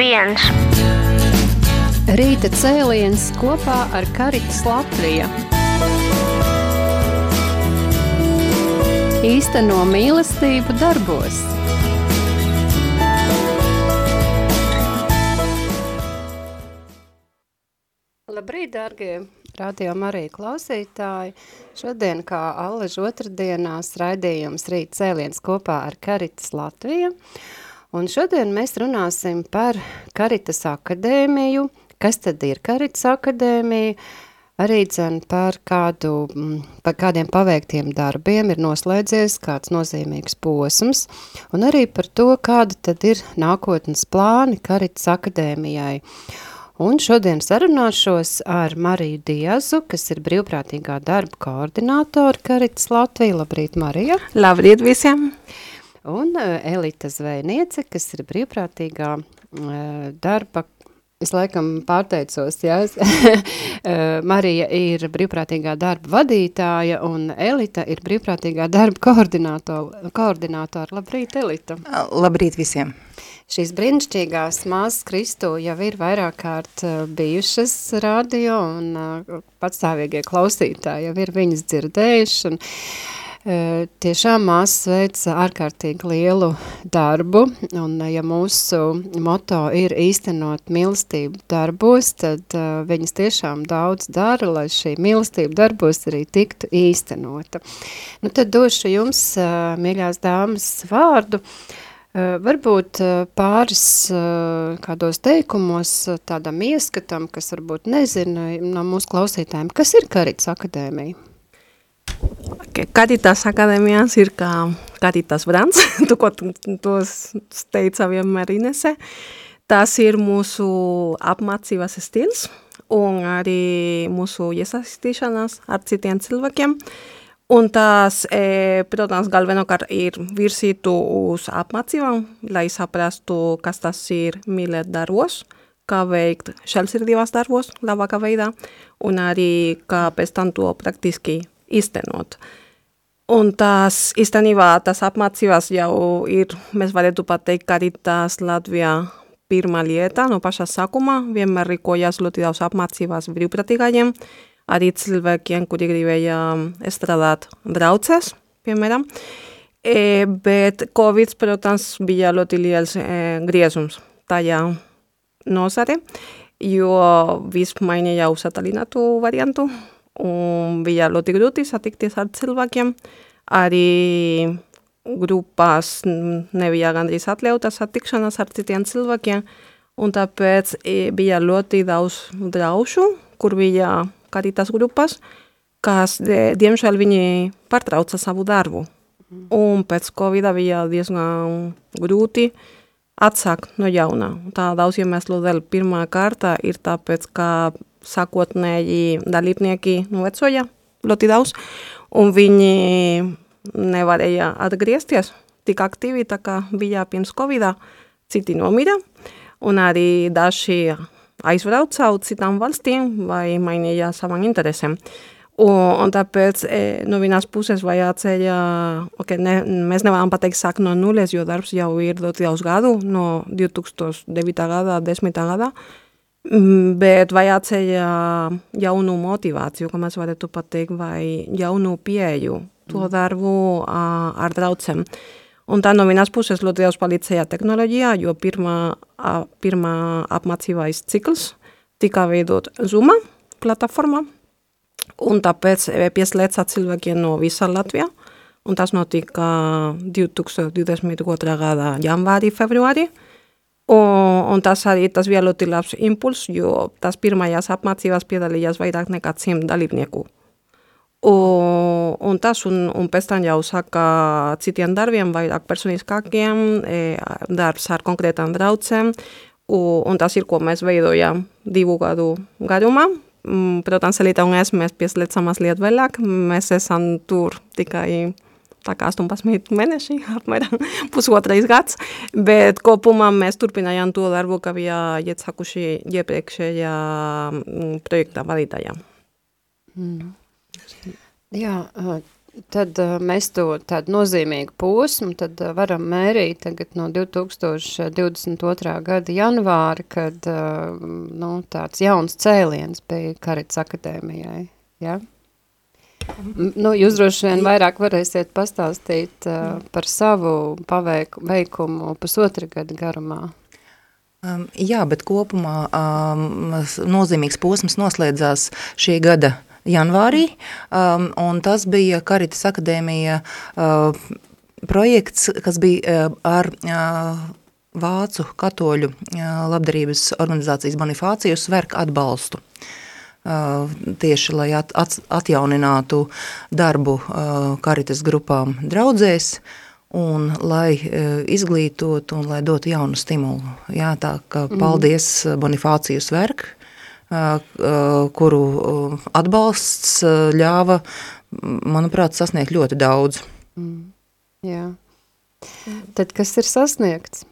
viens. Rīta cēliens kopā ar Karitas Latviju. Īsteno mīlestību darbos. Labrīt, dārgie radio Marija klausītāji! Šodien, kā Allež otrdienās, raidījums Rīt cēliens kopā ar Karitas Latviju. Un šodien mēs runāsim par Karitas akadēmiju, kas tad ir Karitas akadēmija, arī dzen par, kādu, par kādiem paveiktiem darbiem ir noslēdzies kāds nozīmīgs posms, un arī par to, kāda tad ir nākotnes plāni Karitas akadēmijai. Un šodien sarunāšos ar Mariju Diazu, kas ir brīvprātīgā darba koordinātora Karitas Latvija. Labrīt, Marija! Labrīt visiem! Un uh, Elita Zvejniece, kas ir brīvprātīgā uh, darba Es laikam pārteicos, jā. Marija ir brīvprātīgā darba vadītāja un Elita ir brīvprātīgā darba koordinātora. Labrīt, Elita! Labrīt visiem! Šīs brīnišķīgās māsas Kristu jau ir vairāk kārt bijušas radio un patstāvīgie klausītāji jau ir viņas dzirdējuši. Un, tiešām māsas veic ārkārtīgi lielu darbu, un ja mūsu moto ir īstenot mīlestību darbos, tad viņas tiešām daudz dara, lai šī mīlestība darbos arī tiktu īstenota. Nu tad došu jums, mīļās dāmas, vārdu, varbūt pāris kādos teikumos tādam ieskatam, kas varbūt nezina no mūsu klausītājiem, kas ir Karits akadēmija? Okay, Karitas akadēmijas ir kā Karitas brands, tu, ko tu teica vienmēr Inese. Tas ir mūsu apmācības stils un arī mūsu iesaistīšanās ar citiem cilvēkiem. Un tas, e, protams, galvenokārt ir virsītu uz apmācībām, lai saprastu, kas tas ir mīlēt darbos, kā veikt šelsirdībās darbos labākā veidā, un arī kā pēc tam to praktiski iztenot. Un tas īstenībā tas apmācībās jau ir, mēs varētu pateikt, ka arī tas Latvijā pirmā lieta no paša sākuma, vienmēr rīkojas ļoti daudz apmācībās brīvprātīgajiem, arī cilvēkiem, kuri gribēja strādāt draudzēs, piemēram. E, bet Covid, protams, bija ļoti liels e, griezums tajā nozare, jo viss mainīja uz atalinātu variantu, un bija ļoti grūti satikties ar cilvēkiem. Arī grupās nebija gandrīz atļautas satikšanās ar citiem cilvēkiem, un tāpēc e, bija ļoti daudz draušu, kur bija karitas grupas, kas, de, diemžēl, viņi pārtrauca savu darbu. Un pēc Covid bija diezgan grūti atsākt no jauna. Tā daudz iemeslu dēļ pirmā kārta ir tāpēc, ka sākotnēji dalībnieki novecoja ļoti daudz, un viņi nevarēja atgriezties tik aktīvi, tā kā bija pirms Covid, citi nomira, un arī daži aizbrauca uz citām valstīm vai mainīja savām interesēm. Un, un tāpēc e, no vienas puses vajadzēja, ok, ne, mēs nevaram pateikt sāk no nulles, jo darbs jau ir ļoti daudz gadu, no 2009. gada, 10. gada, bet vajadzēja jaunu motivāciju, kā mēs varētu pateikt, vai jaunu pieeju to darbu ar draudzēm. Un tā no vienas puses ļoti daudz palīdzēja tehnoloģijā, jo pirmā, pirmā apmācībais cikls tika veidot Zoom platformā, un tāpēc pieslēdza cilvēkiem no visa Latvijā, un tas notika 2022. gada janvārī, februārī, un, un tas arī tas bija ļoti labs impuls, jo tas pirmajās apmācībās piedalījās vairāk nekā simt dalībnieku. Un, un tas, un, un pēc tam jau saka citiem darbiem, vairāk personiskākiem, e, darbs ar konkrētām draudzēm, un, un tas ir, ko mēs veidojam divu gadu garumā. Mm, protams, Elita un es, mēs pieslēdzam mazliet vēlāk, mēs esam tur tikai tā kā 18 mēneši, apmēram pusotrais gads, bet kopumā mēs turpinājām to darbu, ka bija iesākuši iepriekšējā mm, projekta vadītājā. Mm. Jā, tad mēs to tādu nozīmīgu posmu tad varam mērīt tagad no 2022. gada janvāra, kad nu, tāds jauns cēliens bija Karits akadēmijai. Ja? Nu, jūs droši vien vairāk varēsiet pastāstīt uh, par savu paveiku, veikumu pusotra gada garumā. Um, jā, bet kopumā um, nozīmīgs posms noslēdzās šī gada janvārī, um, un tas bija Karitas akadēmija uh, projekts, kas bija uh, ar uh, Vācu katoļu uh, labdarības organizācijas Bonifācijas verk atbalstu. Uh, tieši, lai at, at, atjauninātu darbu uh, Karitas grupām draudzēs, un lai uh, izglītotu un lai dotu jaunu stimulu. Jā, tā ka mhm. paldies Bonifācijas verk, kuru atbalsts ļāva, manuprāt, sasniegt ļoti daudz. Mm. Jā. Tad kas ir sasniegts?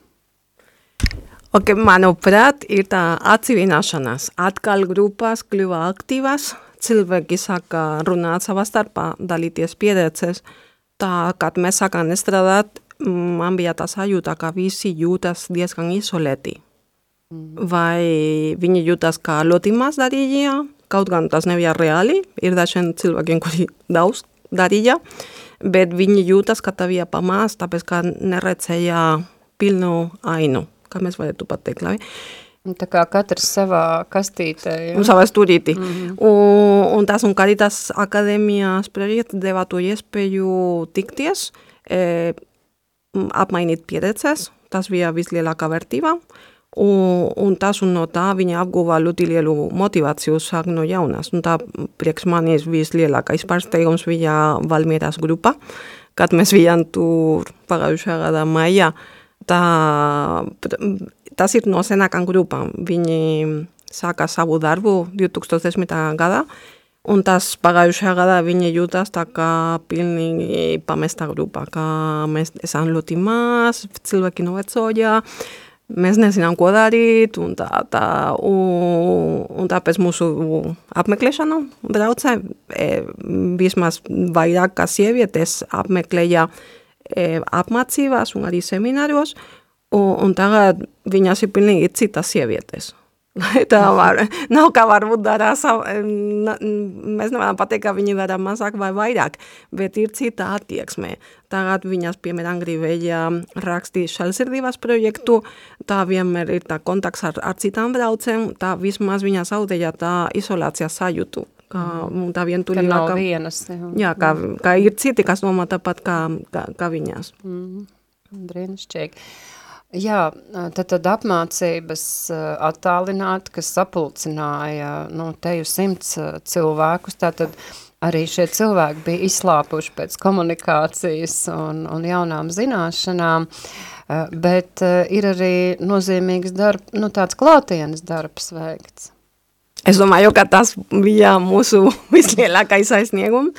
Okay, manuprāt, ir tā atsivināšanās. Atkal grupās kļuva aktīvas, cilvēki sāka runāt savā starpā, dalīties pieredzes. Tā, kad mēs sākām strādāt, man bija tā sajūta, ka visi jūtas diezgan izolēti. Vai viņi jūtas kā ļoti maz darīja, kaut gan tas nebija reāli, ir dažiem cilvēkiem, kuri daudz darīja, bet viņi jūtas, ka tā bija pamās, tāpēc, ka neredzēja pilnu ainu, kā mēs varētu pateikt, lai. Tā kā katrs savā kastītē. Ja? Un savā stūrītī. Mm -hmm. un, un tas un Caritas akadēmijas projekts deva to iespēju tikties, e, apmainīt pieredzes, tas bija vislielākā vērtība. Un, un tas un no tā viņa apguva ļoti lielu motivāciju sākt no jaunas. Un tā priekš manis vislielākais pārsteigums bija Valmieras grupa, kad mēs bijām tur pagājušā gada maijā. Tā, tas ir no senākām grupām. Viņi sāka savu darbu 2010. gadā, un tas pagājušajā gadā viņi jūtas tā kā pilnīgi pamesta grupa, ka mēs esam ļoti maz, cilvēki novecoja, mēs nezinām, ko darīt, un, tā, tā, un, un tāpēc mūsu apmeklēšanu braucē e, vismaz vairāk kā sievietes apmeklēja apmācībās un arī semināros, un, un tagad viņas ir pilnīgi citas sievietes. tā var, nav kā varbūt dara savu, mēs nevaram pateikt, ka viņi dara mazāk vai vairāk, bet ir cita attieksme. Tagad viņas, piemēram, gribēja rakstīt šalsirdības projektu, tā vienmēr ir tā kontakts ar, ar citām braucēm, tā vismaz viņas zaudēja tā izolācijas sajūtu. Kā, mm. tā ka nav kā, vienas. Jā, jā kā, kā ir citi, kas domā tāpat kā, kā, kā viņas. Mm. Brīnišķīgi. Jā, tad, tad apmācības attālināt, kas sapulcināja nu, teju simts cilvēkus, tātad arī šie cilvēki bija izslāpuši pēc komunikācijas un, un jaunām zināšanām, bet ir arī nozīmīgs darb, nu, tāds klātienes darbs veikts. Es domāju, ka tas bija mūsu vislielākais aizsniegums.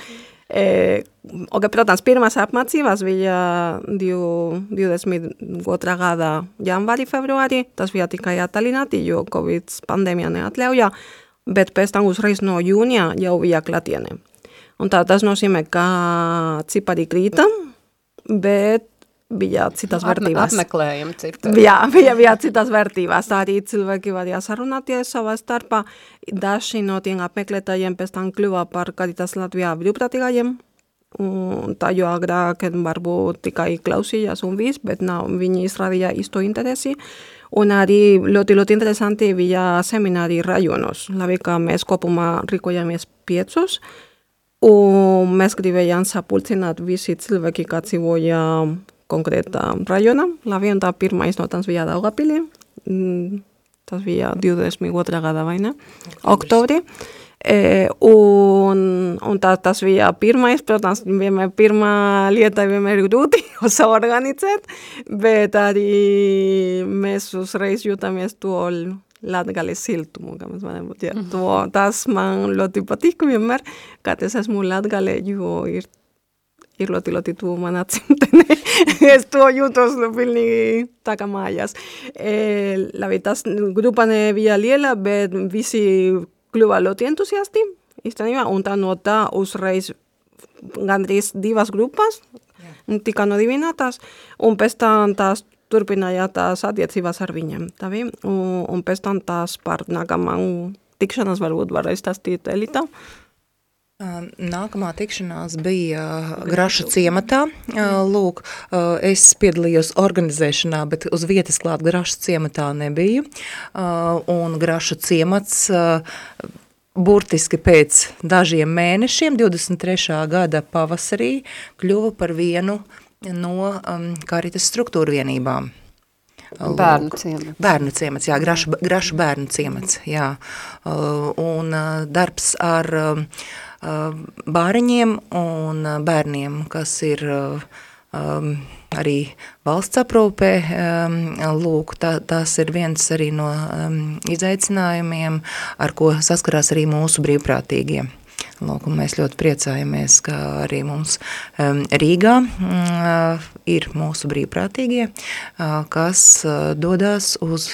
E, okay, protams, pirmās apmācības bija 22. gada janvāri, februāri, tas bija tikai attālināti, jo Covid pandēmija neatļauja, bet pēc tam uzreiz no jūnija jau bija klātienē. Un tā tas nozīmē, ka cipari krīta, bet bija citas vērtības. Apmeklējumi citas. Jā, bija, bija citas vērtības. Arī cilvēki varēja sarunāties savā starpā. Daži no tiem apmeklētājiem pēc tam kļuva par Caritas Latvijā brīvprātīgajiem. Tā jau agrāk varbūt tikai klausījās un viss, bet nav, viņi izrādīja īsto interesi. Un arī ļoti, ļoti interesanti bija semināri rajonos. Labi, ka mēs kopumā rīkojamies piecus. Un mēs gribējām sapulcināt visi cilvēki, kā dzīvoja konkrētā rajonā. Labi, un tā pirmais no tās bija Daugavpilī. Mm, tas bija 22. gada vai ne? Oktobrī. E, un, un tā, tas bija pirmais, protams, vienmēr pirmā lieta vienmēr ir grūti organizēt, bet arī mēs uzreiz jūtamies to latgales siltumu, kā mēs varam būt. Ja. To, tas man ļoti patīk vienmēr, kad es esmu latgale, jo ir ir ļoti, ļoti tuvu manā cimtenē. es to jūtos nu, pilnīgi tā kā mājās. E, labi, tas grupa nebija liela, bet visi kļuva ļoti entusiasti, īstenībā, un tā no tā uzreiz gandrīz divas grupas, Jā. tika nodibinātas, un pēc tam tās turpināja tās attiecībās ar viņiem. Tavi? Un, un pēc tam tās par nākamā tikšanās varbūt varēs stāstīt Elita. Nākamā tikšanās bija Graša ciematā. Lūk, es piedalījos organizēšanā, bet uz vietas klāt Graša ciematā nebiju. Un Graša ciemats burtiski pēc dažiem mēnešiem, 23. gada pavasarī, kļuva par vienu no karitas struktūra vienībām. Bērnu ciemats. Bērnu ciemats, jā, graša, graša bērnu ciemats, jā. Un darbs ar uh, bāriņiem un bērniem, kas ir arī valsts aprūpē, lūk, tā, tas ir viens arī no um, izaicinājumiem, ar ko saskarās arī mūsu brīvprātīgie. Lūk, mēs ļoti priecājamies, ka arī mums um, Rīgā um, ir mūsu brīvprātīgie, uh, kas uh, dodas uz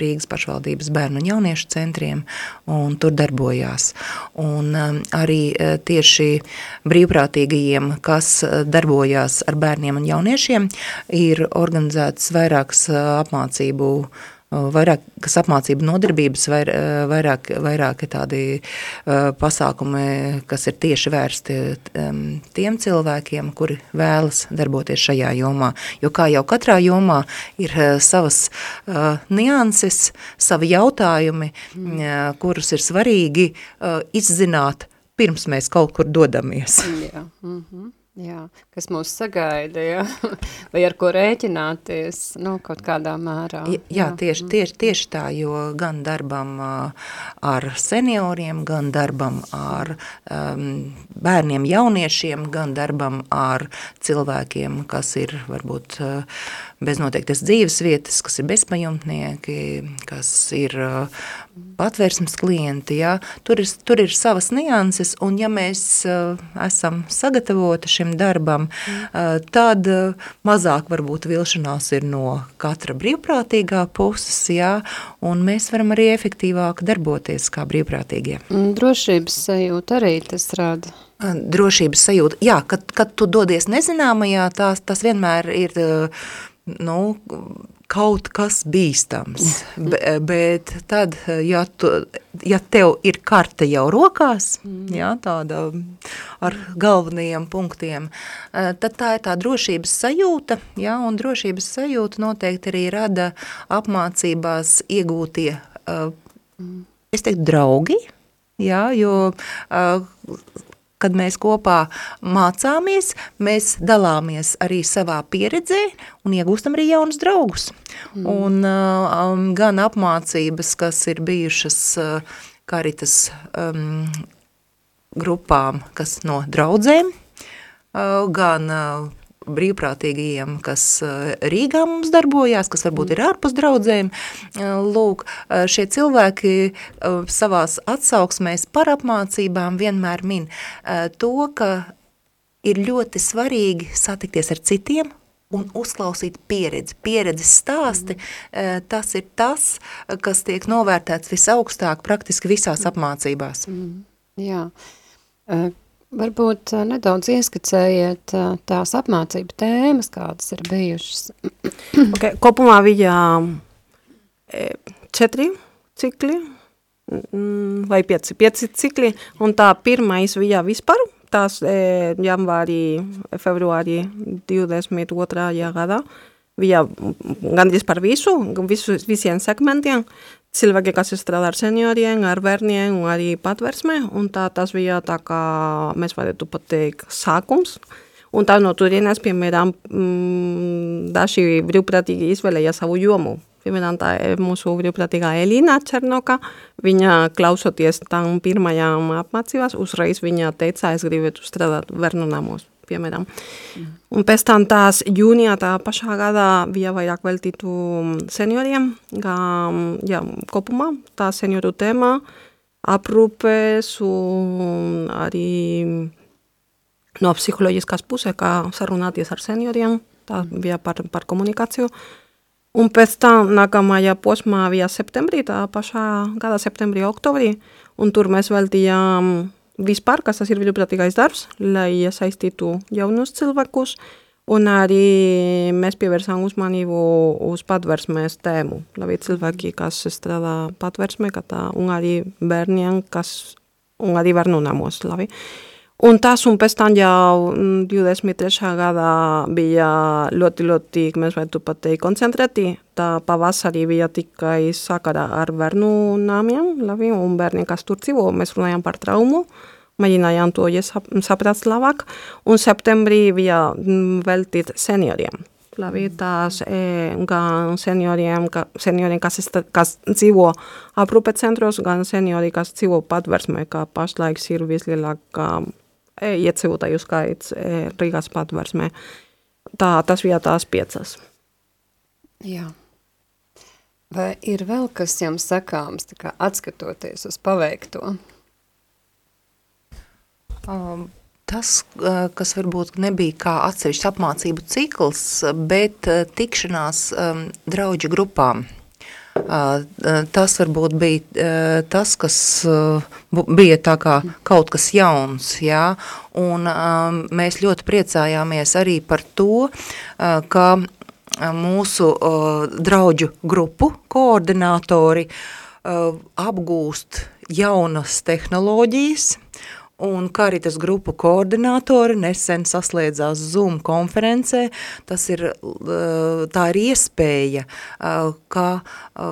Rīgas pašvaldības bērnu un jauniešu centriem un tur darbojās. Un arī tieši brīvprātīgajiem, kas darbojās ar bērniem un jauniešiem, ir organizētas vairākas apmācību vairāk, kas apmācība nodarbības, vair, vairāk, vairāk tādi pasākumi, kas ir tieši vērsti tiem cilvēkiem, kuri vēlas darboties šajā jomā. Jo kā jau katrā jomā ir savas nianses, savi jautājumi, mm. kurus ir svarīgi izzināt, pirms mēs kaut kur dodamies. Jā. Mm -hmm. Jā, kas mūs sagaida, jā? vai ar ko rēķināties, nu, kaut kādā mērā. Jā, jā tieši, tieši, tieši tā, jo gan darbam ar senioriem, gan darbam ar um, bērniem, jauniešiem, gan darbam ar cilvēkiem, kas ir varbūt uh, bez noteiktas dzīves vietas, kas ir bezpajumtnieki, kas ir patvērsmes klienti, ja? tur, ir, tur ir savas nianses, un ja mēs esam sagatavoti šim darbam, tad mazāk varbūt vilšanās ir no katra brīvprātīgā puses, ja? un mēs varam arī efektīvāk darboties kā brīvprātīgie. Drošības sajūta arī tas rada drošības sajūta. Jā, kad, kad tu dodies nezināmajā, tās, tas vienmēr ir nu, kaut kas bīstams, Be, bet tad, ja, tu, ja tev ir karte jau rokās, mm. ja, tāda ar galvenajiem punktiem, tad tā ir tā drošības sajūta, ja, un drošības sajūta noteikti arī rada apmācībās iegūtie, es teiktu, draugi, ja, jo kad mēs kopā mācāmies, mēs dalāmies arī savā pieredzē un iegūstam arī jaunus draugus. Mm. Un um, gan apmācības, kas ir bijušas uh, karitas um, grupām, kas no draudzēm, uh, gan uh, brīvprātīgajiem, kas eh, Rīgā mums darbojās, kas varbūt ir ārpus draudzēm. Eh, lūk, eh, šie cilvēki savās atsauksmēs par apmācībām vienmēr min to, ka ir ļoti svarīgi satikties ar citiem, un uzklausīt pieredzi. Pieredzes stāsti, mm. tas ir tas, kas tiek novērtēts visaugstāk praktiski visās apmācībās. Mm. Jā. Varbūt eh, nedaudz ieskicējiet eh, tās apmācību tēmas, kādas ir bijušas. okay, kopumā bija eh, četri cikli mm, vai pieci, pieci cikli, un tā pirmais bija vispār, tās janvārī, februārī 22. gadā, bija gandrīz par visu, visu visiem segmentiem, cilvēki, kas strādā ar senioriem, ar bērniem un arī patversmē, un tā tas bija tā kā, mēs varētu pat teikt, sākums. Un tā no turienes, piemēram, mm, daži brīvprātīgi izvēlēja savu jomu. Piemēram, tā ir mūsu brīvprātīgā Elīna Černoka. Viņa klausoties tam pirmajām apmācībās, uzreiz viņa teica, es gribētu strādāt bērnu namos piemēram. Mm. Un pēc tam tās jūnijā tā pašā gadā bija vairāk veltītu senioriem, kā jā, kopumā tā senioru tēma aprūpes un arī no psiholoģiskās pusē, kā sarunāties ar senioriem, tā bija par, par komunikāciju. Un pēc tam nākamajā posmā bija septembrī, tā pašā gada septembrī, oktobrī, un tur mēs veltījām vispār, kas tas ir brīvprātīgais darbs, lai iesaistītu jaunus cilvēkus, un arī mēs pievērsām uzmanību uz patversmēs tēmu, lai cilvēki, kas strādā patversmē, tā, un arī bērniem, kas, un arī bērnu namos, labi. Un tas, un pēc tam jau 23. gadā bija ļoti, ļoti, mēs varētu pat teikt, koncentrēti. Tā pavasarī bija tikai sakarā ar bērnu nāmiem, labi, un bērniem, kas tur dzīvo, mēs runājām par traumu, mēģinājām to saprast labāk, un septembrī bija veltīt senioriem. Labi, tās e, gan senioriem, ka, senioriem kas, kas dzīvo aprūpe centros, gan seniori, kas dzīvo patversmē, kā pašlaik ir vislielākā iedzīvotāju skaits Rīgas patversmē. Tā, tas bija tās piecas. Jā. Vai ir vēl kas jums sakāms, kā atskatoties uz paveikto? Um, tas, kas varbūt nebija kā atsevišķs apmācību cikls, bet tikšanās um, draudžu grupām – Tas varbūt bija tas, kas bija tā kā kaut kas jauns, jā, un mēs ļoti priecājāmies arī par to, ka mūsu draudžu grupu koordinātori apgūst jaunas tehnoloģijas un Karitas grupu koordinātori nesen saslēdzās Zoom konferencē. Tas ir, tā ir iespēja, ka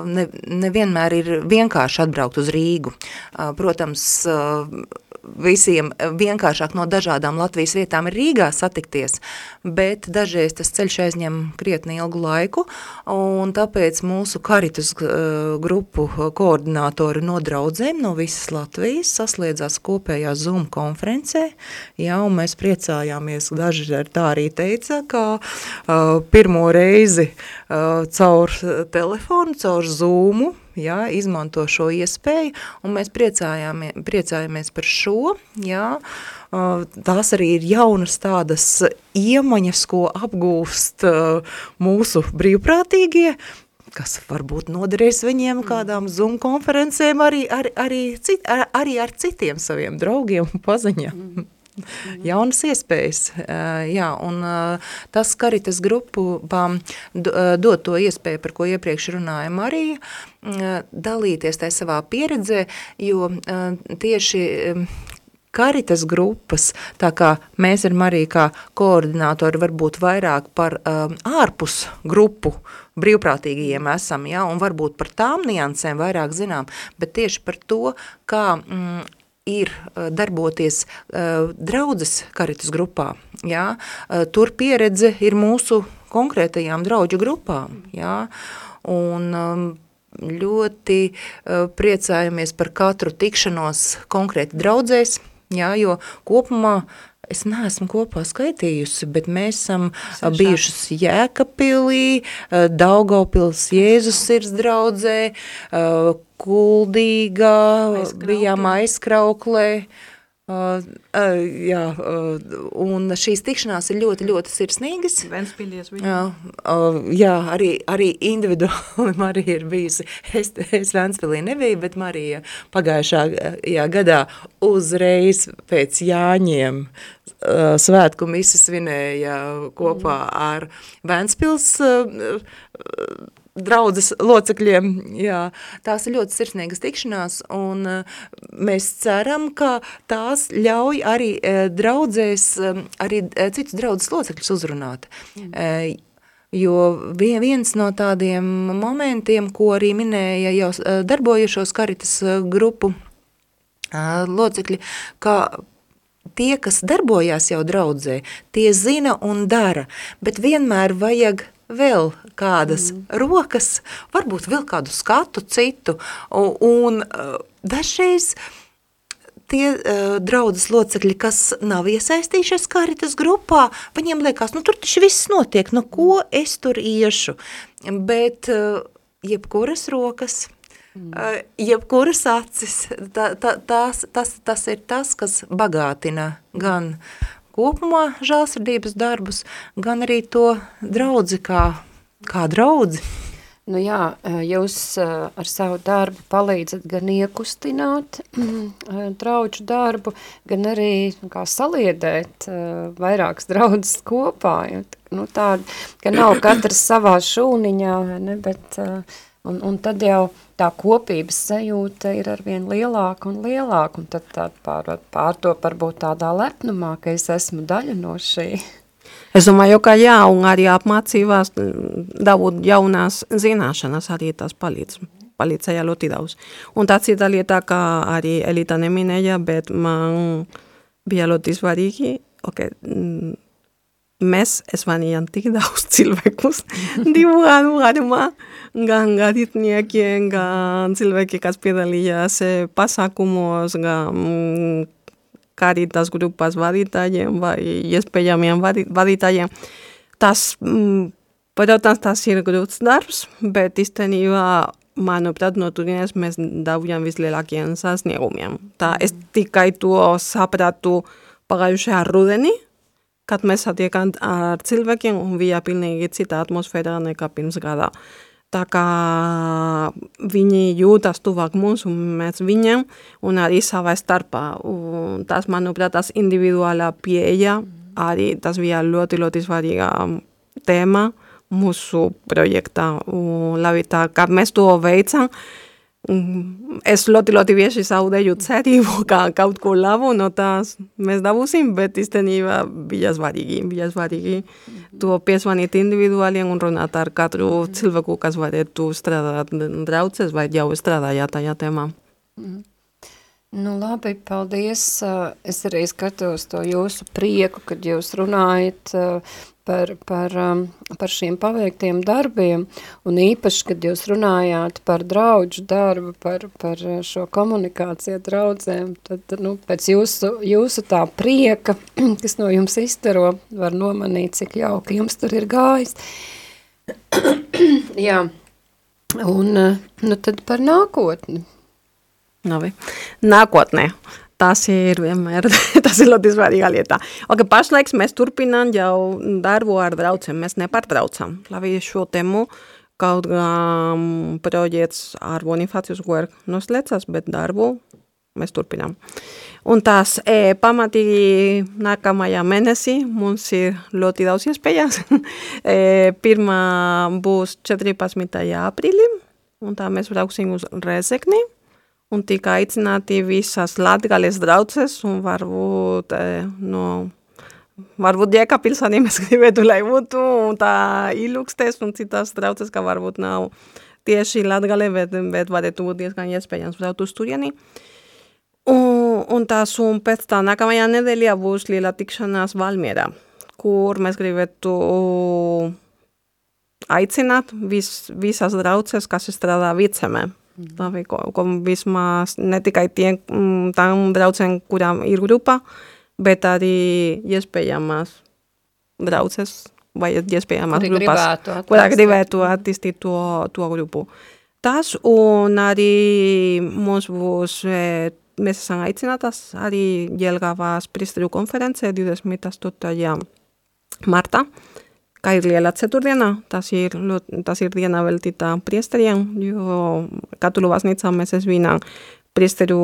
ne, nevienmēr ir vienkārši atbraukt uz Rīgu. Protams, visiem vienkāršāk no dažādām Latvijas vietām ir Rīgā satikties, bet dažreiz tas ceļš aizņem krietni ilgu laiku, un tāpēc mūsu karitus uh, grupu koordinātori no draudzēm no visas Latvijas sasliedzās kopējā Zoom konferencē, jā, un mēs priecājāmies, daži ar tā arī teica, ka uh, pirmo reizi uh, caur telefonu, caur Zoomu, jā, izmanto šo iespēju, un mēs priecājamies par šo, jā, tās arī ir jaunas tādas iemaņas, ko apgūst mūsu brīvprātīgie, kas varbūt noderēs viņiem kādām Zoom konferencēm arī, arī, arī, cit, arī ar citiem saviem draugiem un paziņām. Mm. Jaunas iespējas, jā, un tas Karitas grupām dod to iespēju, par ko iepriekš runāja Marija, dalīties tajā savā pieredzē, jo tieši Karitas grupas, tā kā mēs ar Mariju kā koordinātori varbūt vairāk par um, ārpus grupu brīvprātīgajiem esam, ja, un varbūt par tām niansēm vairāk zinām, bet tieši par to, kā mm, ir uh, darboties uh, draudzes karitas grupā, ja, uh, tur pieredze ir mūsu konkrētajām draudžu grupām, ja, un um, ļoti priecājamies par katru tikšanos konkrēti draudzēs, Jā, jo kopumā es neesmu kopā skaitījusi, bet mēs esam Sešā. bijušas Jēkapilī, Daugavpils Jēzus sirds draudzē, Kuldīgā, bijām aizkrauklē, Uh, uh, jā, uh, un šīs tikšanās ir ļoti, ļoti sirsnīgas. Ventspilies viņa. Jā, uh, jā arī, arī individuāli Marija ir bijusi. Es, es Ventspilī nebiju, bet Marija pagājušā jā, gadā uzreiz pēc Jāņiem uh, svētku misas svinēja kopā mm. ar Ventspils uh, draudzes locekļiem. Jā, tās ir ļoti sirsnīgas tikšanās, un uh, mēs ceram, ka tās ļauj arī uh, draudzēs, um, arī citus draudzes locekļus uzrunāt. Mm. Jo viens no tādiem momentiem, ko arī minēja jau darbojušos karitas grupu locekļi, ka tie, kas darbojās jau draudzē, tie zina un dara, bet vienmēr vajag vēl kādas mm. rokas, varbūt vēl kādu skatu citu, un, un uh, dažreiz tie uh, draudzes locekļi, kas nav iesaistījušies karitas grupā, viņiem liekas, nu tur taču viss notiek, nu ko es tur iešu, bet uh, jebkuras rokas, Mm. Uh, jebkuras acis, tā, tā, tās, tas, tas ir tas, kas bagātina gan kopumā žālsirdības darbus, gan arī to draudzi kā, kā draudzi. Nu jā, jūs ar savu darbu palīdzat gan iekustināt draugu darbu, gan arī nu, kā saliedēt vairākas draudzes kopā. Nu, tā, ka nav katrs savā šūniņā, ne, bet, un, un tad jau tā kopības sajūta ir arvien lielāka un lielāka, un tad tā pār, pār to varbūt tādā lepnumā, ka es esmu daļa no šī. Es domāju, ka jā, un arī apmācībās dabūt jaunās zināšanas arī tas palīdz. Palīdzēja ļoti daudz. Un tā cita lieta, kā arī Elita neminēja, bet man bija ļoti svarīgi, okay, mēs esvanījām tik daudz cilvēkus divu gadu garumā, gan gaditniekiem, gan cilvēki, kas piedalījās pasākumos, gan Caritas grupas vadītājiem vai iespējamiem vadītājiem. Tas, protams, tas ir grūts darbs, bet īstenībā manuprāt, no turienes mēs dabūjām vislielākiem sasniegumiem. Tā es tikai to sapratu pagājušajā rudenī, kad mēs satiekam ar cilvēkiem un bija pilnīgi cita atmosfēra nekā pirms gadā. Tā kā viņi jūtas tuvāk mums un mēs viņiem un arī savā starpā. Un tas, manuprāt, tas individuālā pieeja arī tas bija ļoti, ļoti svarīga tēma mūsu projektā. Un labi, tā kā mēs to veicam, es ļoti, ļoti bieži zaudēju cerību, ka kaut ko labu no tās mēs dabūsim, bet īstenībā bija svarīgi, bija svarīgi to piesvanīt individuāliem un runāt ar katru cilvēku, kas varētu strādāt draudzes vai jau strādājā tajā tēmā. Mm. Nu labi, paldies. Es arī skatos to jūsu prieku, kad jūs runājat par, par, um, par šiem paveiktiem darbiem, un īpaši, kad jūs runājāt par draudžu darbu, par, par šo komunikāciju draudzēm, tad, nu, pēc jūsu, jūsu tā prieka, kas no jums iztaro, var nomanīt, cik jauki jums tur ir gājis. Jā, un, nu, tad par nākotni. Navi. Nākotnē tas ir vienmēr, tas ir ļoti svarīga lieta. Ok, pašlaik mēs turpinām jau darbu ar drauciem, mēs nepārtraucam. Labi, šo tēmu kaut gan projekts ar Bonifācijus Guerk noslēdzas, bet darbu mēs turpinām. Un tas e, pamatīgi nākamajā mēnesī mums ir ļoti daudz iespējas. e, pirmā būs 14. aprīlī, un tā mēs brauksim uz Rezekni un tika aicināti visas latgales draudzes un varbūt eh, no varbūt Jēkabpils arī mēs gribētu, lai būtu un tā ilūkstes un citas draudzes, ka varbūt nav tieši Latgale, bet, bet varētu būt diezgan iespējams braukt uz turieni. Un, un tas un pēc tā nākamajā nedēļā būs liela tikšanās Valmierā, kur mēs gribētu aicināt vis, visas draudzes, kas strādā vicemē Dabe, kon bizma netik aitien, mm, tan brautzen kura ir grupa, betari jespe jamaz brautzez, bai jespe jamaz grupaz. Kura gribatu atizti tua, tua grupu. Taz, unari mos bus e, mesesan aitzen ataz, ari jelgabaz pristeru konferentze, dudes mitaz Marta, kā ir liela ceturtdiena, tas ir, tas ir diena veltīta priesteriem, jo Katoļu baznīcā mēs svinām priesteru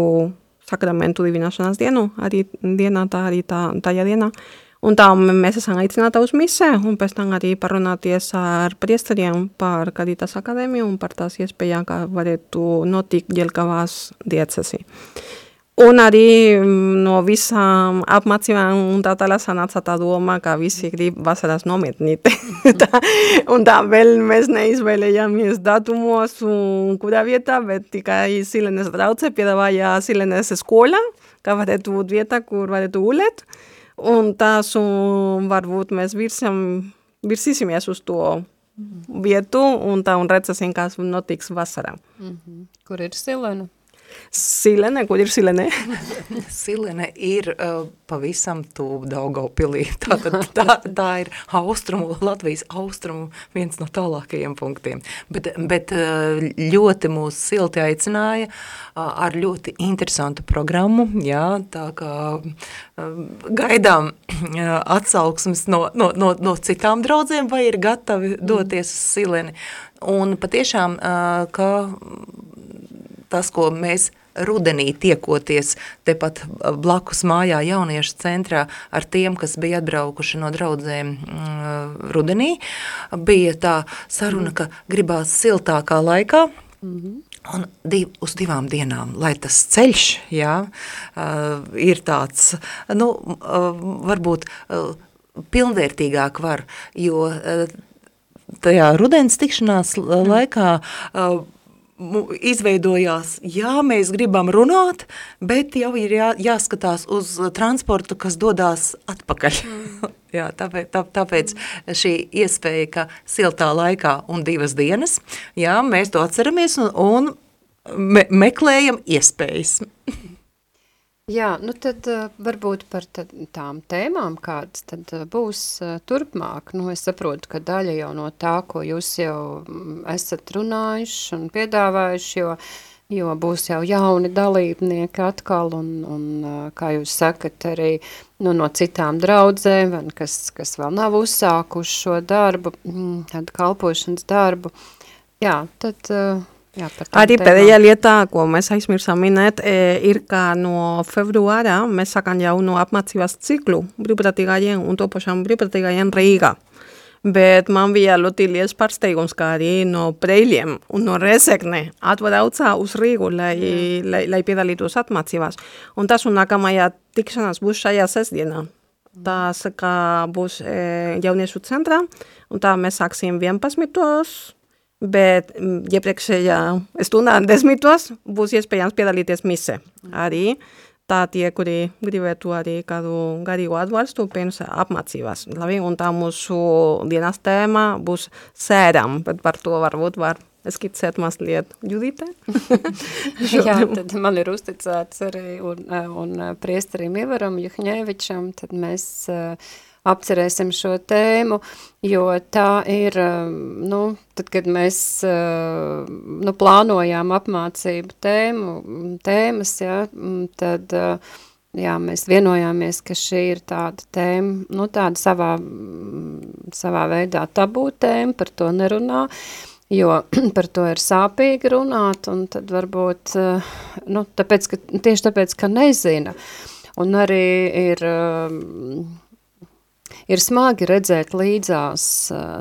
sakramentu divināšanas dienu, arī dienā, tā arī tā, tajā dienā. Un tā mēs esam aicināti uz misē, un pēc tam arī parunāties ar priesteriem par Kaditas akadēmiju un par tās iespējām, kā varētu notikt Jelgavas diecesi. Un arī mm, no visām apmācībām un tā tālāk sanāca tā doma, ka visi grib vasaras nometnīti. tā, un tā vēl mēs neizvēlējāmies datumos un kurā vietā, bet tikai Silenes drauce piedāvāja Silenes skola, kā varētu būt vieta, kur varētu gulēt. Un tās un varbūt mēs virsam, virsīsimies uz to vietu un tā un redzēsim, kas notiks vasarā. Mm -hmm. Kur ir Silena? Silene, kur ir Silene? Silene ir uh, pavisam tuvu Daugavpilī. Tā, tā, tā, tā ir austrumu, Latvijas austrumu viens no tālākajiem punktiem. Bet, bet uh, ļoti mūs silti aicināja uh, ar ļoti interesantu programmu, jā, tā kā uh, gaidām uh, atsauksmes no, no, no, no citām draudzēm, vai ir gatavi doties uz Sileni. Un patiešām, uh, ka tas, ko mēs rudenī tiekoties tepat blakus mājā jauniešu centrā ar tiem, kas bija atbraukuši no draudzēm mm, rudenī, bija tā saruna, ka gribās siltākā laikā, mm -hmm. Un div, uz divām dienām, lai tas ceļš jā, uh, ir tāds, nu, uh, varbūt uh, pilnvērtīgāk var, jo uh, tajā rudens tikšanās laikā uh, izveidojās, jā, mēs gribam runāt, bet jau ir jā, jāskatās uz transportu, kas dodās atpakaļ. Mm. jā, tāpēc, tā, tāpēc šī iespēja, ka siltā laikā un divas dienas, jā, mēs to atceramies un, un me, meklējam iespējas. Jā, nu tad uh, varbūt par tad, tām tēmām kādas tad uh, būs uh, turpmāk. Nu, es saprotu, ka daļa jau no tā, ko jūs jau mm, esat runājuši un piedāvājuši, jo, jo būs jau jauni dalībnieki atkal un, un kā jūs sakat, arī nu, no citām draudzēm, kas, kas vēl nav uzsākuši šo darbu, mm, tādu kalpošanas darbu. Jā, tad... Uh, Άρα η παιδεία λιέτα ακούω μέσα εις μύρσα μήνετ ήρκαν ο Φεβρουάρα μέσα καν για ούνο άπμα τσιβάς τσίκλου μπρίου πρατηγαίεν ούντο όπως αν μπρίου πρατηγαίεν ρίγα Μπέτ μαν βιαλό τη λιές παρστέγον σκαρί νο πρέλιεμ ούνο ρέσεκνε άτου δαούτσα ους ρίγου λαϊ πίδα λιτούς άτμα τσιβάς ούντας ούν άκαμα για τίξε να σβούς σάι ασές διένα τα σκαμπούς για ούνιες σου τσέντρα ούντα μέσα αξιεμβιέμπας μητός bet mm, iepriekšējā stundā desmitos būs iespējams piedalīties mise. Arī tā tie, kuri gribētu arī kādu garīgu atbalstu pirms apmācībās. Labi, un tā mūsu dienas tēma būs sēram, bet par to varbūt var skicēt mazliet Judite. Jā, tad man ir uzticēts arī un, un priesterim Ivaram Juhņēvičam, tad mēs uh, apcerēsim šo tēmu, jo tā ir, um, nu, tad, kad mēs, uh, nu, plānojām apmācību tēmu, tēmas, jā, tad, uh, jā, mēs vienojāmies, ka šī ir tāda tēma, nu, tāda savā, savā veidā tabū tēma, par to nerunā, jo par to ir sāpīgi runāt, un tad varbūt, uh, nu, tāpēc, ka, tieši tāpēc, ka nezina, un arī ir, Ir smagi redzēt līdzās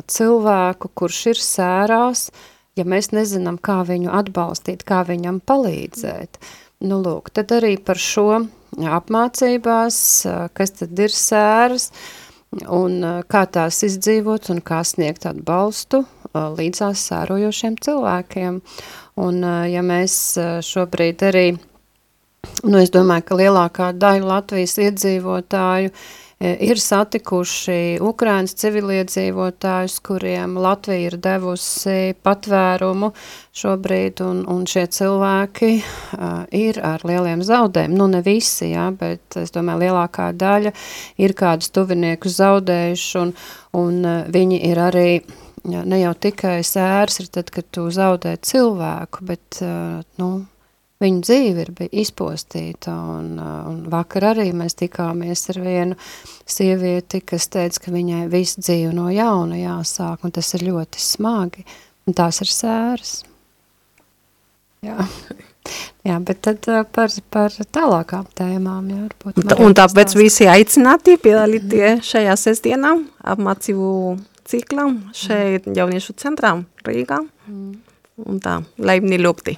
cilvēku, kurš ir sērās, ja mēs nezinām, kā viņu atbalstīt, kā viņam palīdzēt. Nu, lūk, tad arī par šo apmācībās, kas tad ir sēras, un kā tās izdzīvot un kā sniegt atbalstu līdzās sērojošiem cilvēkiem. Un ja mēs šobrīd arī, nu es domāju, ka lielākā daļa Latvijas iedzīvotāju E, ir satikuši Ukrainas civiliedzīvotājus, kuriem Latvija ir devusi patvērumu šobrīd, un, un šie cilvēki uh, ir ar lieliem zaudējumiem. Nu, ne visi, jā, bet es domāju, lielākā daļa ir kādus tuviniekus zaudējuši, un, un uh, viņi ir arī ne jau tikai sērs, ir tad, kad tu zaudē cilvēku, bet, uh, nu, Viņa dzīve ir izpostīta, un, un vakar arī mēs tikāmies ar vienu sievieti, kas teica, ka viņai visu dzīve no jauna jāsāk, un tas ir ļoti smagi, un tās ir sēras. Jā. Jā, bet tad par, par tālākām tēmām, jā, varbūt. Un, un tāpēc stāst. visi aicināti piedalīties šajā sestdienā apmācību ciklam šeit jauniešu centrā Rīgā. Mm. Un tā, laipni lūgti.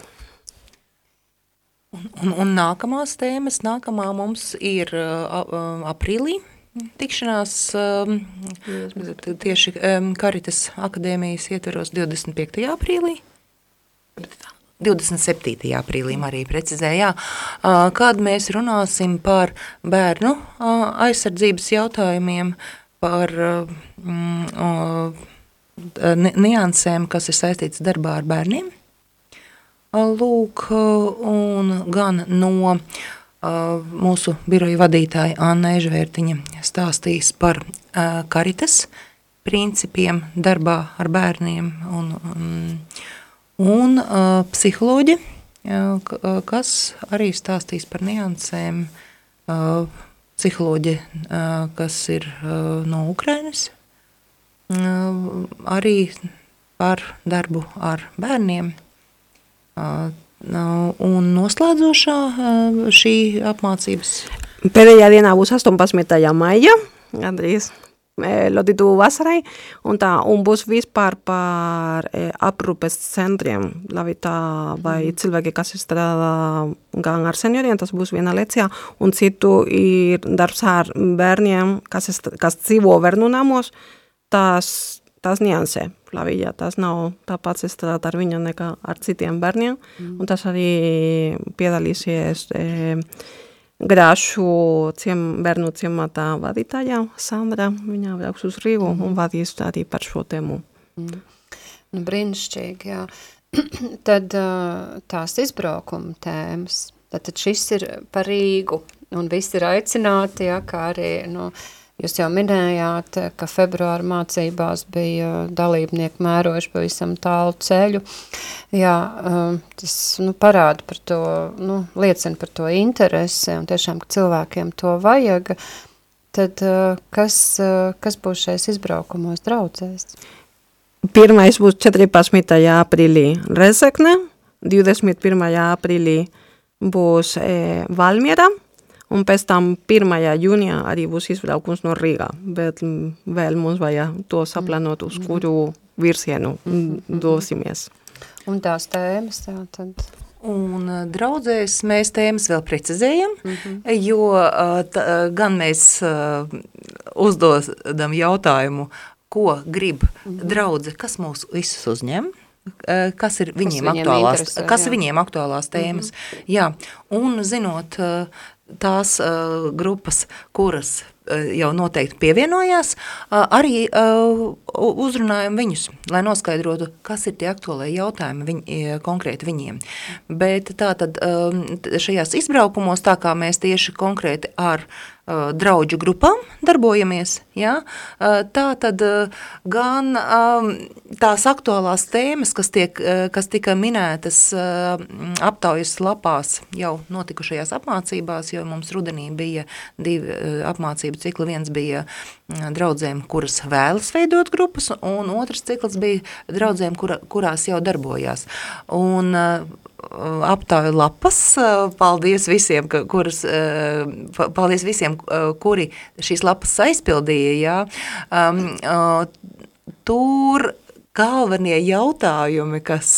Un, un, un nākamās tēmas, nākamā mums ir uh, uh, aprīlī tikšanās um, tieši um, Karitas akadēmijas ietveros 25. aprīlī. 27. aprīlī arī precizēja, uh, kad mēs runāsim par bērnu uh, aizsardzības jautājumiem, par uh, mm, niansēm, kas ir saistīts darbā ar bērniem lūk, un gan no mūsu biroja vadītāja Anna Ežvērtiņa stāstīs par karitas principiem darbā ar bērniem un, un, un psiholoģi, kas arī stāstīs par niansēm psiholoģi, kas ir no Ukrainas, arī par darbu ar bērniem. Un noslēdzošā šī apmācības? Pēdējā dienā būs 18. maija, gandrīz ļoti tuvu vasarai, un, tā, un būs vispār par e, aprūpes centriem, lai tā vai mm. cilvēki, kas strādā gan ar senioriem, tas būs viena lekcija, un citu ir darbs ar bērniem, kas, kas dzīvo bērnu namos, tas tas niansē. Flavija, tas nav tāpats strādāt ar viņu nekā ar citiem bērniem, mm. un tas arī piedalīsies e, grāšu ciem, bērnu ciemata vadītājā Sandra, viņa brauks uz Rīgu mm. un vadīs arī par šo tēmu. Mm. Nu, brīnišķīgi, jā. tad tās izbraukuma tēmas, tad šis ir par Rīgu, un visi ir aicināti, jā, kā arī, nu, no, Jūs jau minējāt, ka februāra mācībās bija dalībnieki mērojuši pavisam tālu ceļu. Jā, um, tas nu, parāda par to, nu, liecina par to interesi un tiešām, ka cilvēkiem to vajag. Tad uh, kas, uh, kas būs šais izbraukumos draudzēs? Pirmais būs 14. aprīlī Rezekne, 21. aprīlī būs e, Valmiera, Un pēc tam 1. jūnijā arī būs izbraukums no Rīgā, bet vēl mums vajag to saplānot, uz kuru virsienu dosimies. Un tās tēmas tā tad? Un draudzēs mēs tēmas vēl precizējam, mm -hmm. jo tā, gan mēs uzdodam jautājumu, ko grib mm -hmm. draudze, kas mūs visus uzņem, kas ir viņiem, kas viņiem aktuālās, kas jā. viņiem aktuālās tēmas. Mm -hmm. Jā, un zinot tās uh, grupas, kuras uh, jau noteikti pievienojās, uh, arī uh, uzrunājam viņus, lai noskaidrotu, kas ir tie aktuālai jautājumi viņ, konkrēti viņiem. Bet tā tad um, šajās izbraukumos, tā kā mēs tieši konkrēti ar uh, Draudžu grupām darbojamies. Ja? Tā tad gan tās aktuālās tēmas, kas, tiek, kas tika minētas aptaujas lapās jau notikušajās apmācībās, jo mums rudenī bija divi apmācību cikli. Viens bija draudzēm, kuras vēlas veidot grupas, un otrs cikls bija draudzēm, kura, kurās jau darbojās. Un aptāju lapas. Paldies visiem, kuras, paldies visiem, kuri šīs lapas aizpildīja. Jā. Um, tur galvenie jautājumi, kas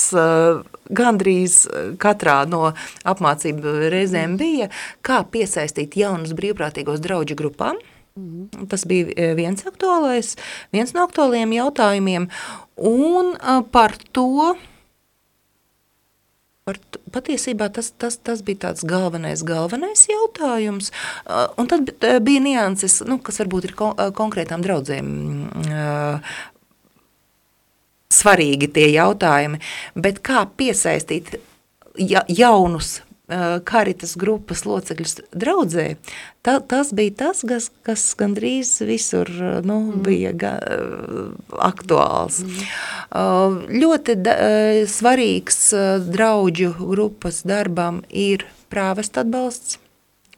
gandrīz katrā no apmācību reizēm bija, kā piesaistīt jaunus brīvprātīgos draugu grupām. Mhm. Tas bija viens aktuālais, viens no aktuālajiem jautājumiem, un par to, Par, patiesībā tas, tas, tas bija tāds galvenais, galvenais jautājums. Un tad bija nianses, nu, kas varbūt ir kon konkrētām draudzēm svarīgi tie jautājumi, bet kā piesaistīt ja, jaunus karitas grupas locekļus draudzē, ta, tas bija tas, kas, kas gandrīz visur nu, mm. bija ga, aktuāls. Mm. Ļoti da, svarīgs draudžu grupas darbam ir prāvest atbalsts,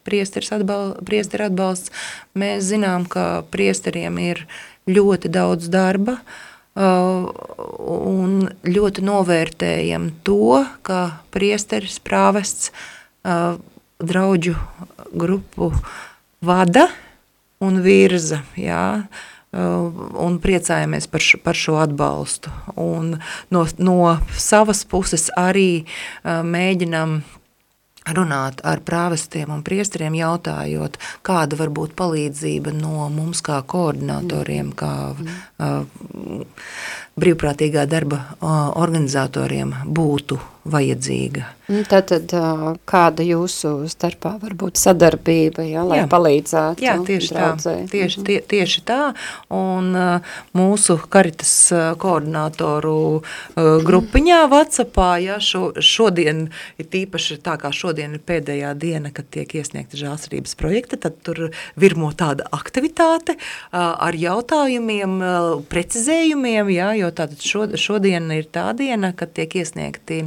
priesteris atbal, priesteri atbalsts. Mēs zinām, ka priesteriem ir ļoti daudz darba, uh, un ļoti novērtējam to, ka priesteris prāvests uh, draudžu grupu vada un virza, jā, uh, un priecājamies par, š, par šo atbalstu. Un no, no savas puses arī mēģinam runāt ar prāvestiem un priesteriem, jautājot, kāda var būt palīdzība no mums kā koordinatoriem, kā uh, brīvprātīgā darba organizatoriem būtu vajadzīga. Tātad kāda jūsu starpā var būt sadarbība, ja, lai jā. palīdzētu Jā, tieši draudzē. tā, tieši, tie, tieši tā, un mūsu karitas koordinātoru grupiņā Whatsappā, ja, šo, šodien ir tīpaši tā kā šodien ir pēdējā diena, kad tiek iesniegta žāsarības projekta, tad tur virmo tāda aktivitāte ar jautājumiem, precizējumiem, ja, jo tātad šodien ir tā diena, kad tiek iesniegti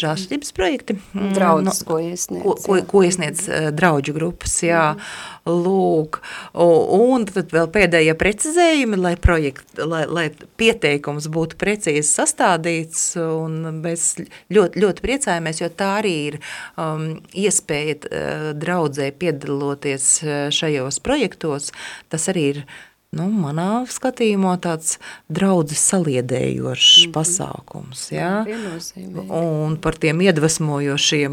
žāsarības projekti, projekti. Draudzes, no, ko iesniedz. Ko, ko, ko iesniedz uh, draudžu grupas, jā. Mm. Lūk, un tad vēl pēdējie precizējumi, lai, projekt, lai, lai pieteikums būtu precīzi sastādīts, un mēs ļoti, ļoti priecājamies, jo tā arī ir um, iespēja uh, draudzē piedaloties šajos projektos. Tas arī ir nu, manā skatījumā tāds draudzes saliedējošs mm -hmm. pasākums. Ja? Jā, un par tiem iedvesmojošiem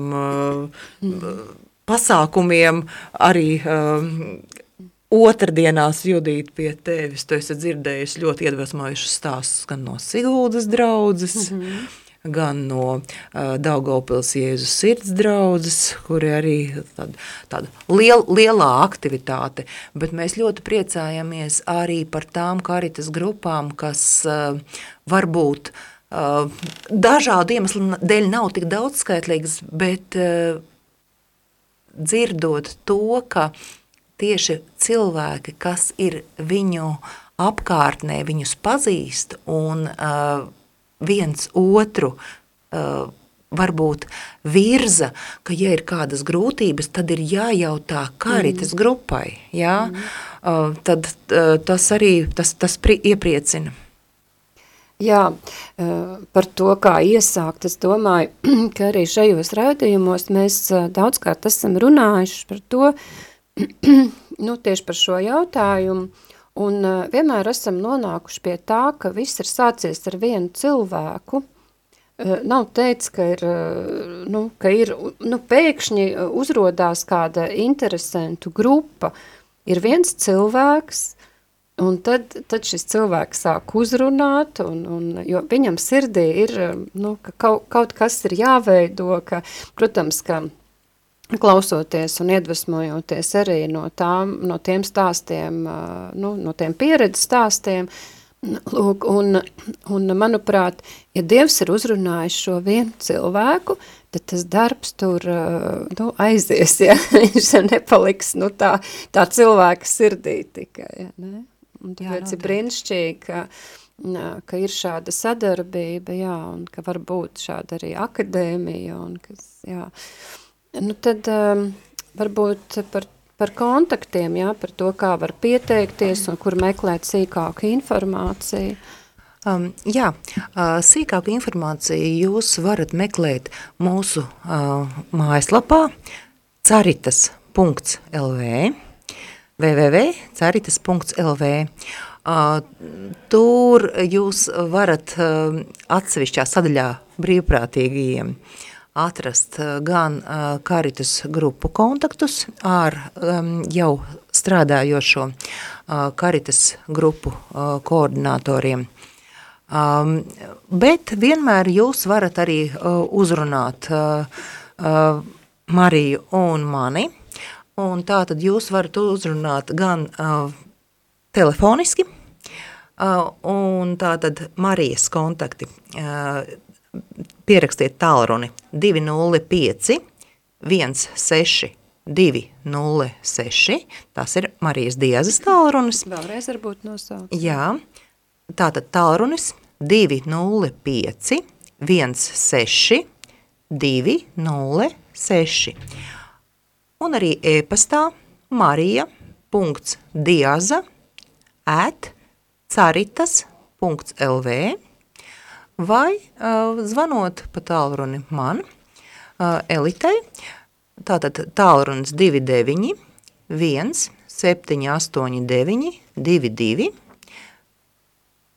mm. pasākumiem arī uh, otrdienās judīt pie tevis. Tu esi dzirdējis ļoti iedvesmojušus stāstus gan no Siguldas draudzes, mm -hmm gan no uh, Daugavpils Jēzus sirds draudzes, kuri arī tāda, tāda liel, lielā aktivitāte, bet mēs ļoti priecājamies arī par tām karitas grupām, kas uh, varbūt uh, dažādu iemeslu dēļ nav tik daudzskaitlīgas, bet uh, dzirdot to, ka tieši cilvēki, kas ir viņu apkārtnē, viņus pazīst un uh, viens otru uh, varbūt virza, ka ja ir kādas grūtības, tad ir jājautā karitas mm. grupai, jā? Mm. Uh, tad uh, tas arī, tas, tas pri, iepriecina. Jā, par to, kā iesākt, es domāju, ka arī šajos raidījumos mēs daudzkārt esam runājuši par to, nu, tieši par šo jautājumu, Un uh, vienmēr esam nonākuši pie tā, ka viss ir sācies ar vienu cilvēku. Uh, nav teicis, ka ir, uh, nu, ka ir nu, pēkšņi uzrodās kāda interesantu grupa. Ir viens cilvēks, un tad, tad šis cilvēks sāk uzrunāt, un, un, jo viņam sirdī ir, nu, ka kaut, kaut kas ir jāveido, ka, protams, ka klausoties un iedvesmojoties arī no, tām, no tiem stāstiem, nu, no tiem pieredzes stāstiem, Lūk, un, un, manuprāt, ja Dievs ir uzrunājis šo vienu cilvēku, tad tas darbs tur nu, aizies, ja viņš nepaliks nu, tā, tā cilvēka sirdī tikai. Ja, ne? Un tāpēc Jā, ir brīnišķīgi, ka, ka ir šāda sadarbība, jā, un ka var būt šāda arī akadēmija, un kas, jā, uh, Nu tad um, varbūt par, par kontaktiem, jā, par to, kā var pieteikties un kur meklēt sīkāku informāciju. Um, jā, uh, sīkāku informāciju jūs varat meklēt mūsu uh, mājaslapā caritas.lv www.caritas.lv uh, Tur jūs varat uh, atsevišķā sadaļā brīvprātīgajiem uh, atrast eh, gan karitas grupu kontaktus ar jau strādājošo karitas grupu uh, koordinatoriem. Bet vienmēr jūs varat arī uzrunāt Mariju un mani, un tā tad jūs varat uzrunāt gan telefoniski, un tā tad Marijas kontakti pierakstiet tālruni 205 16 206, tas ir Marijas Diezas tālrunis. Vēlreiz varbūt nosaukt. Jā, tātad tālrunis 205 16 206. Un arī e-pastā marija.diaza at caritas.lv vai uh, zvanot pa tālruni man, uh, Elitei, tātad tālrunis 29 1 789 22,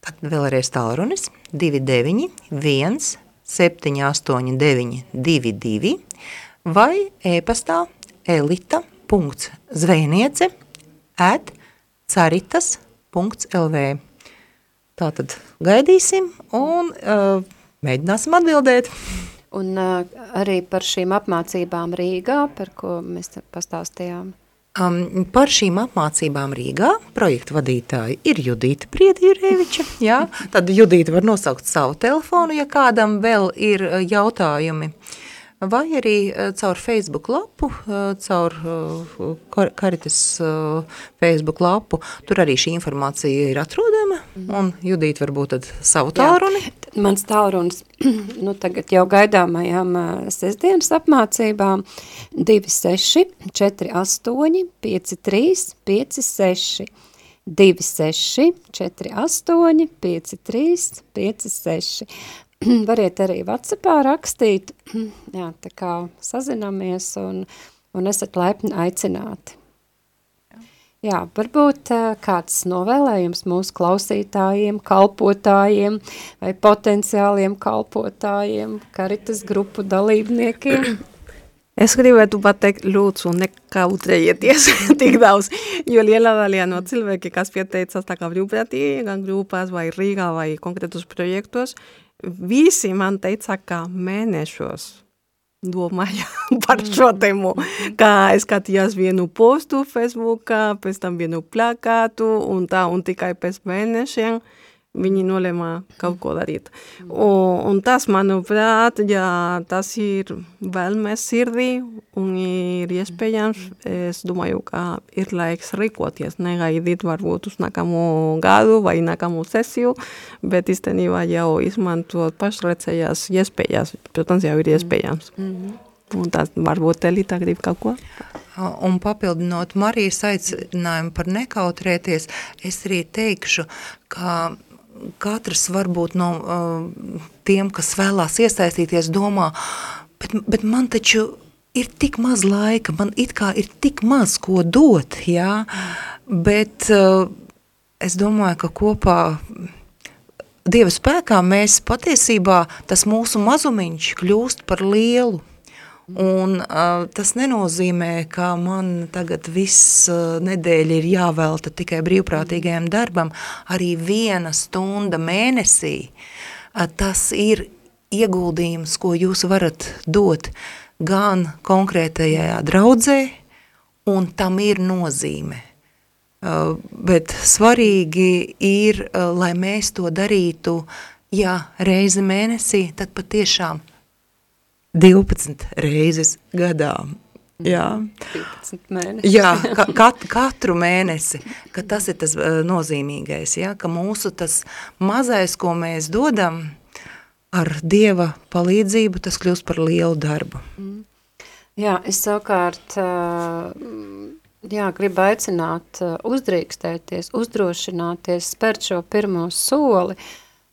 tad vēlreiz tālrunis 29 1 789 22 vai e-pastā elita.zvejniece at caritas.lv. Tātad gaidīsim un uh, mēģināsim atbildēt. Un uh, arī par šīm apmācībām Rīgā, par ko mēs pastāstījām. Um, par šīm apmācībām Rīgā projektu vadītāji ir Judīta Priedīrēviča, jā, tad Judīta var nosaukt savu telefonu, ja kādam vēl ir jautājumi. Uh, vai arī eh, caur Facebook lapu, eh, caur eh, Karitas Facebook lapu. Tur arī šī informācija ir atrodama, un Judīt varbūt tad savu tālruni. Jā, mans tālrunis, nu tagad jau gaidāmajām sestdienas apmācībām 26 48 53 56. 26, 48, 53, 56. variet arī Whatsappā rakstīt, jā, tā kā sazināmies un, un esat laipni aicināti. Jā, varbūt kāds novēlējums mūsu klausītājiem, kalpotājiem vai potenciāliem kalpotājiem, karitas grupu dalībniekiem. Es gribētu pateikt, lūdzu, nekautrējieties tik daudz, jo liela daļa no cilvēki, kas pieteicas tā kā brīvprātīgi, gan grupās vai Rīgā vai konkrētos projektos, visi man teica, ka mēnešos domāja par šo tēmu, kā es skatījos vienu postu Facebookā, pēc tam vienu plakātu un tā, un tikai pēc mēnešiem. uh, viņi nolēma kaut ko darīt. Un, un tas, manuprāt, ja tas ir vēlmes sirdī un ir iespējams, es domāju, ka ir laiks rīkoties, negaidīt varbūt uz nākamo gadu vai nākamo sesiju, bet īstenībā jau izmantot pašrecējās iespējas, protams, jau ir iespējams. Mm -hmm. Un tas varbūt Elita grib kaut ko? Un papildinot Marijas aicinājumu par nekautrēties, es arī teikšu, ka katrs varbūt no uh, tiem, kas vēlās iesaistīties, domā, bet, bet man taču ir tik maz laika, man it kā ir tik maz ko dot, jā, bet uh, es domāju, ka kopā Dieva spēkā mēs patiesībā, tas mūsu mazumiņš kļūst par lielu, Un uh, tas nenozīmē, ka man tagad viss uh, nedēļa ir jāvelta tikai brīvprātīgajam darbam. Arī viena stunda mēnesī, uh, tas ir ieguldījums, ko jūs varat dot gan konkrētajā draudzē, un tam ir nozīme. Uh, bet svarīgi ir, uh, lai mēs to darītu, ja reizi mēnesī, tad patiešām 12 reizes gadā. Jā. 12 mēnesi. Jā, ka, kat, katru mēnesi, ka tas ir tas uh, nozīmīgais, ja, ka mūsu tas mazais, ko mēs dodam, ar Dieva palīdzību, tas kļūst par lielu darbu. Mm. Jā, es savukārt, uh, jā, gribu aicināt uh, uzdrīkstēties, uzdrošināties, spērt šo pirmo soli,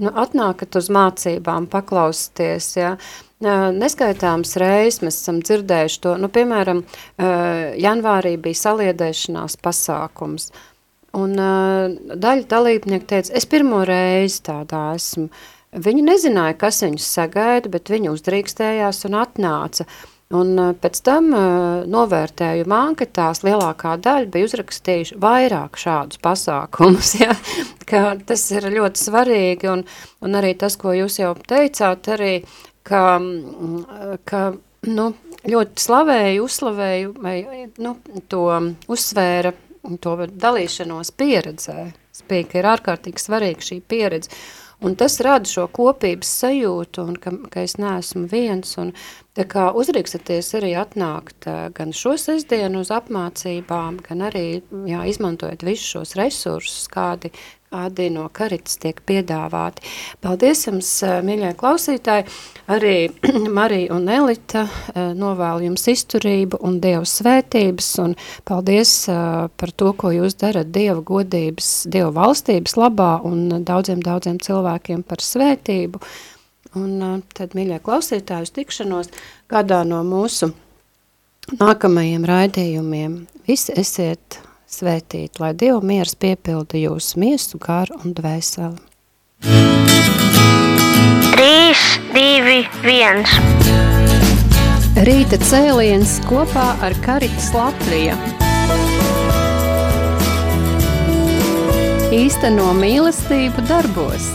nu, atnākat uz mācībām, paklausties, jā, ja, Neskaitāms reizes mēs esam dzirdējuši to, nu, piemēram, janvārī bija saliedēšanās pasākums, un daļa dalībnieku teica, es pirmo reizi tādā esmu. Viņi nezināja, kas viņus sagaida, bet viņi uzdrīkstējās un atnāca. Un pēc tam novērtējuma anketās lielākā daļa bija uzrakstījuši vairāk šādus pasākumus, ja? ka tas ir ļoti svarīgi, un, un arī tas, ko jūs jau teicāt, arī ka, ka nu, ļoti slavēju, uzslavēju, vai nu, to uzsvēra to dalīšanos pieredzē. Spīka ir ārkārtīgi svarīga šī pieredze. Un tas rada šo kopības sajūtu, un ka, ka es neesmu viens, un tā kā uzrīkstaties arī atnākt gan šo sestdienu uz apmācībām, gan arī jā, izmantojot visus šos resursus, kādi, kādi no karitas tiek piedāvāti. Paldies jums, eh, mīļie klausītāji, arī Marija un Elita eh, novēlu jums izturību un Dievu svētības, un paldies eh, par to, ko jūs darat Dieva godības, Dieva valstības labā un daudziem, daudziem cilvēkiem par svētību. Un tad, mīļie klausītāji, uz tikšanos kādā no mūsu nākamajiem raidījumiem. Visi esiet svētīt, lai Dieva miers piepilda jūsu miesu, garu un dvēseli. 3, 2, 1 Rīta cēliens kopā ar Karitas Latviju. Īsteno mīlestību darbos.